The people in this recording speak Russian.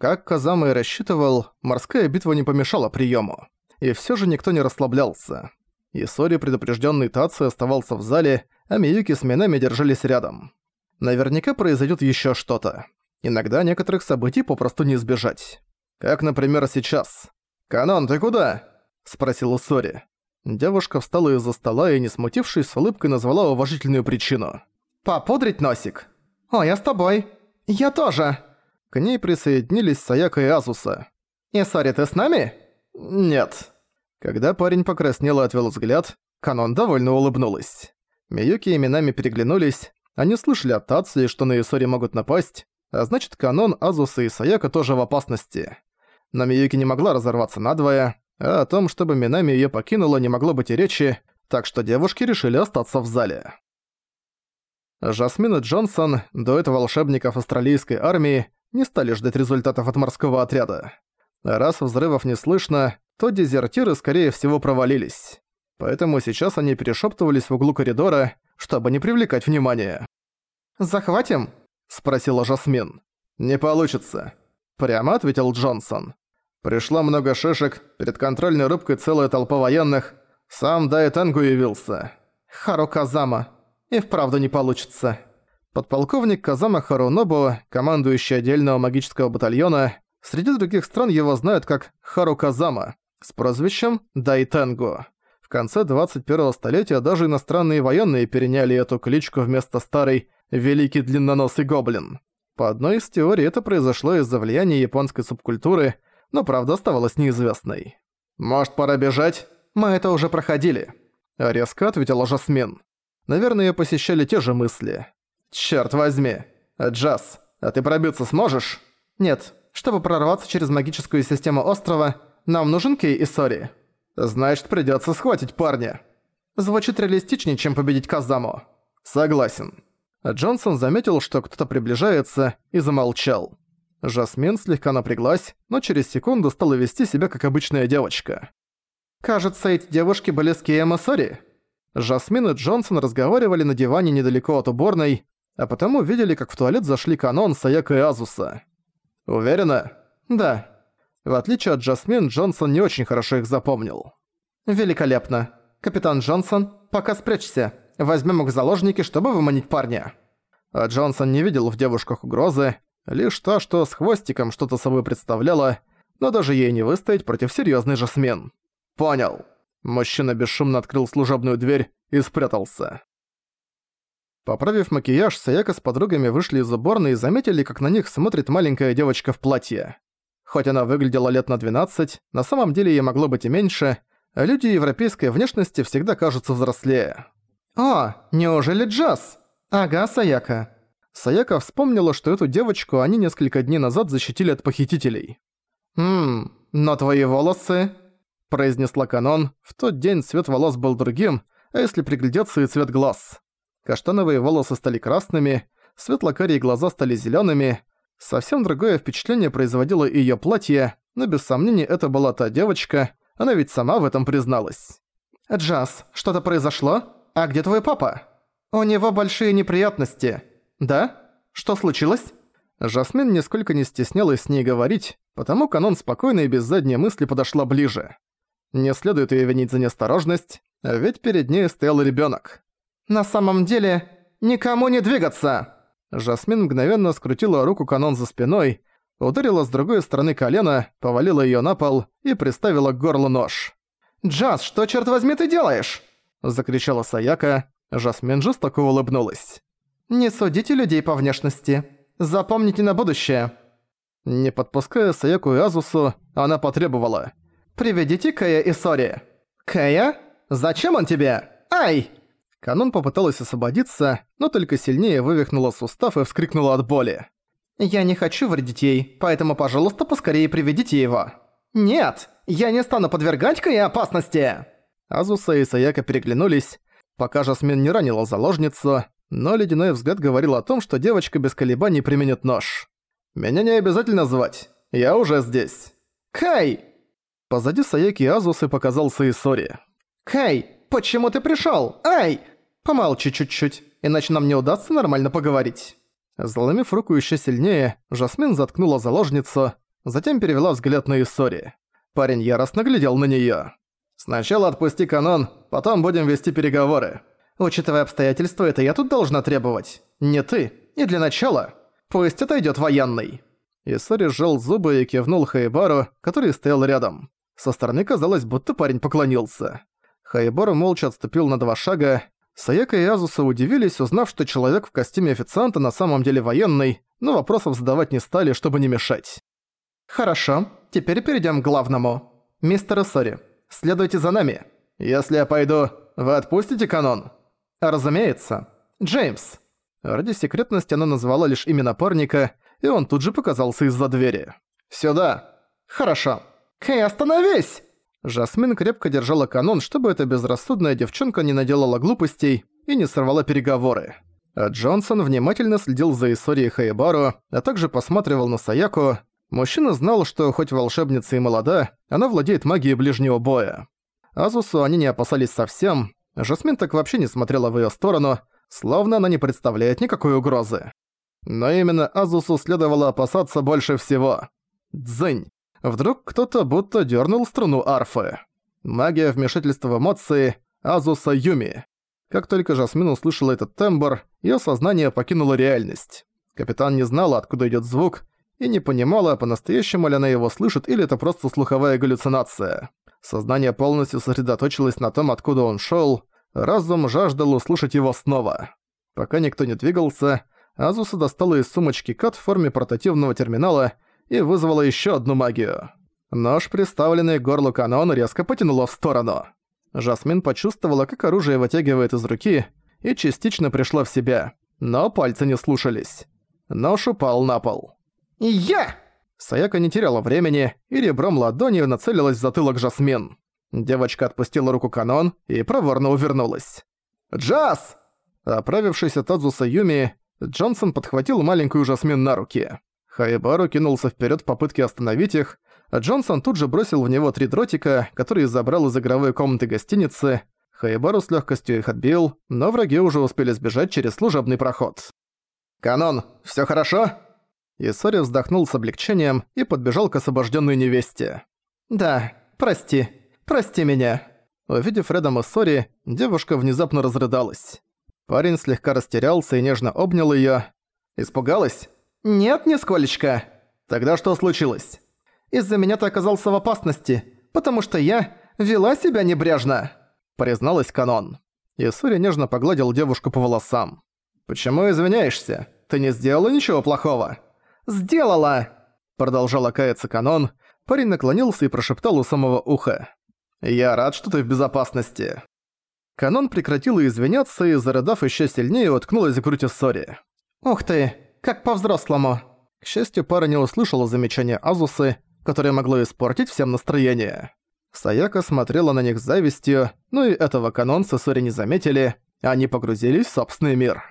Как Казама и рассчитывал, морская битва не помешала приему. И все же никто не расслаблялся. Исори, предупрежденный Тацию, оставался в зале, а Миюки с Минами держались рядом. Наверняка произойдет еще что-то. Иногда некоторых событий попросту не избежать. Как, например, сейчас. «Канон, ты куда?» – спросил Исори. Девушка встала из-за стола и, не смутившись, с улыбкой назвала уважительную причину. «Попудрить носик?» «О, я с тобой». «Я тоже». К ней присоединились Саяка и Азуса. «Исори, ты с нами?» «Нет». Когда парень покраснел и отвел взгляд, Канон довольно улыбнулась. Миюки и Минами переглянулись, они слышали от Тации, что на Исори могут напасть, а значит Канон, Азуса и Саяка тоже в опасности. Но Миюки не могла разорваться надвое, а о том, чтобы Минами её покинула, не могло быть и речи, так что девушки решили остаться в зале. Жасмин и Джонсон, этого волшебников австралийской армии, не стали ждать результатов от морского отряда. раз взрывов не слышно, то дезертиры, скорее всего, провалились. Поэтому сейчас они перешептывались в углу коридора, чтобы не привлекать внимания. «Захватим?» – спросила Жасмин. «Не получится», – прямо ответил Джонсон. «Пришло много шишек, перед контрольной рубкой целая толпа военных. Сам Дайтенгу явился». «Хару Казама. И вправду не получится». Подполковник Казама Харунобу, командующий отдельного магического батальона, среди других стран его знают как Хару Казама, с прозвищем Дайтенгу конце 21-го столетия даже иностранные военные переняли эту кличку вместо старой «Великий длинноносый гоблин». По одной из теорий это произошло из-за влияния японской субкультуры, но правда оставалась неизвестной. «Может, пора бежать? Мы это уже проходили», — резко ответила Жасмин. Наверное, ее посещали те же мысли. «Чёрт возьми! Джаз, а ты пробиться сможешь?» «Нет. Чтобы прорваться через магическую систему острова, нам нужен Кей и Сори». Значит, придётся схватить парня. Звучит реалистичнее, чем победить Казаму. Согласен. Джонсон заметил, что кто-то приближается, и замолчал. Жасмин слегка напряглась, но через секунду стала вести себя как обычная девочка. «Кажется, эти девушки были с Киёмсори». Жасмин и Джонсон разговаривали на диване недалеко от уборной, а потом увидели, как в туалет зашли Канон, Саяка и Азуса. «Уверена?» «Да. В отличие от Джасмин, Джонсон не очень хорошо их запомнил. «Великолепно. Капитан Джонсон, пока спрячься. Возьмем их в заложники, чтобы выманить парня». А Джонсон не видел в девушках угрозы, лишь то, что с хвостиком что-то собой представляла, но даже ей не выстоять против серьезной Жасмин. «Понял». Мужчина бесшумно открыл служебную дверь и спрятался. Поправив макияж, Саяка с подругами вышли из уборной и заметили, как на них смотрит маленькая девочка в платье. Хоть она выглядела лет на 12, на самом деле ей могло быть и меньше, а люди европейской внешности всегда кажутся взрослее. «О, неужели джаз?» «Ага, Саяка». Саяка вспомнила, что эту девочку они несколько дней назад защитили от похитителей. «Ммм, но твои волосы...» произнесла Канон. В тот день цвет волос был другим, а если приглядеться и цвет глаз. Каштановые волосы стали красными, светло-карие глаза стали зелёными, Совсем другое впечатление производило её платье, но без сомнений это была та девочка, она ведь сама в этом призналась. «Джаз, что-то произошло? А где твой папа?» «У него большие неприятности». «Да? Что случилось?» Жасмин нисколько не стеснялась с ней говорить, потому канон спокойно и без задней мысли подошла ближе. Не следует её винить за неосторожность, ведь перед ней стоял ребёнок. «На самом деле, никому не двигаться!» Жасмин мгновенно скрутила руку канон за спиной, ударила с другой стороны колена, повалила её на пол и приставила к горлу нож. «Джаз, что, черт возьми, ты делаешь?» – закричала Саяка. Жасмин жестоко улыбнулась. «Не судите людей по внешности. Запомните на будущее». Не подпуская Саяку и Азусу, она потребовала. «Приведите Кэя и Сори». «Кэя? Зачем он тебе? Ай!» Канон попыталась освободиться, но только сильнее вывихнула сустав и вскрикнула от боли. «Я не хочу вредить ей, поэтому, пожалуйста, поскорее приведите его». «Нет! Я не стану подвергать Кае опасности!» Азуса и Саяка переглянулись, пока Жасмин не ранила заложницу, но ледяной взгляд говорил о том, что девочка без колебаний применит нож. «Меня не обязательно звать. Я уже здесь». «Кай!» Позади Саяки и Азусы показался Исори. «Кай, почему ты пришёл? Ай!» «Помолчи чуть-чуть, иначе нам не удастся нормально поговорить». Заломив руку еще сильнее, Жасмин заткнула заложницу. затем перевела взгляд на Исори. Парень яростно глядел на неё. «Сначала отпусти канон, потом будем вести переговоры. Учитывая обстоятельства, это я тут должна требовать. Не ты. И для начала. Пусть отойдёт военный». Исори сжал зубы и кивнул Хайбару, который стоял рядом. Со стороны казалось, будто парень поклонился. Хайбару молча отступил на два шага. Саяка и Азуса удивились, узнав, что человек в костюме официанта на самом деле военный, но вопросов задавать не стали, чтобы не мешать. «Хорошо, теперь перейдем к главному. Мистер Исори, следуйте за нами. Если я пойду, вы отпустите канон?» «Разумеется. Джеймс». Ради секретности она назвала лишь имя напарника, и он тут же показался из-за двери. «Сюда!» «Хорошо!» «Кэй, остановись!» Жасмин крепко держала канон, чтобы эта безрассудная девчонка не наделала глупостей и не сорвала переговоры. А Джонсон внимательно следил за историей Хайбару, а также посматривал на Саяку. Мужчина знал, что хоть волшебница и молода, она владеет магией ближнего боя. Азусу они не опасались совсем, Жасмин так вообще не смотрела в её сторону, словно она не представляет никакой угрозы. Но именно Азусу следовало опасаться больше всего. Дзынь. Вдруг кто-то будто дернул струну арфы. Магия вмешательства в эмоции Азуса Юми. Как только Жасмин услышала этот тембр, её сознание покинуло реальность. Капитан не знала, откуда идёт звук, и не понимала, по-настоящему ли она его слышит или это просто слуховая галлюцинация. Сознание полностью сосредоточилось на том, откуда он шёл, разум жаждал услышать его снова. Пока никто не двигался, Азуса достала из сумочки кат в форме портативного терминала и вызвала еще одну магию. Нож, приставленный к горлу канона, резко потянуло в сторону. Жасмин почувствовала, как оружие вытягивает из руки, и частично пришла в себя, но пальцы не слушались. Нож упал на пол. «Я!» Саяка не теряла времени и ребром ладони нацелилась в затылок Жасмин. Девочка отпустила руку канон и проворно увернулась. «Джаз!» Оправившись от Адзуса Юми, Джонсон подхватил маленькую Жасмин на руки. Хайбару кинулся вперед в попытке остановить их, а Джонсон тут же бросил в него три дротика, которые забрал из игровой комнаты гостиницы. Хайбару с легкостью их отбил, но враги уже успели сбежать через служебный проход. «Канон, все хорошо?» Исори вздохнул с облегчением и подбежал к освобожденной невесте. «Да, прости, прости меня». Увидев рядом Исори, девушка внезапно разрыдалась. Парень слегка растерялся и нежно обнял её. «Испугалась?» «Нет, нисколечко». «Тогда что случилось?» «Из-за меня ты оказался в опасности, потому что я вела себя небрежно», призналась Канон. Исури нежно погладил девушку по волосам. «Почему извиняешься? Ты не сделала ничего плохого?» «Сделала!» Продолжала каяться Канон. Парень наклонился и прошептал у самого уха. «Я рад, что ты в безопасности». Канон прекратила извиняться и, зарыдав еще сильнее, уткнулась в грудь Исори. «Ух ты, как по-взрослому!» К счастью, пара не услышала замечания Азусы, которое могло испортить всем настроение. Саяка смотрела на них с завистью, но и этого канон с Исори не заметили, они погрузились в собственный мир.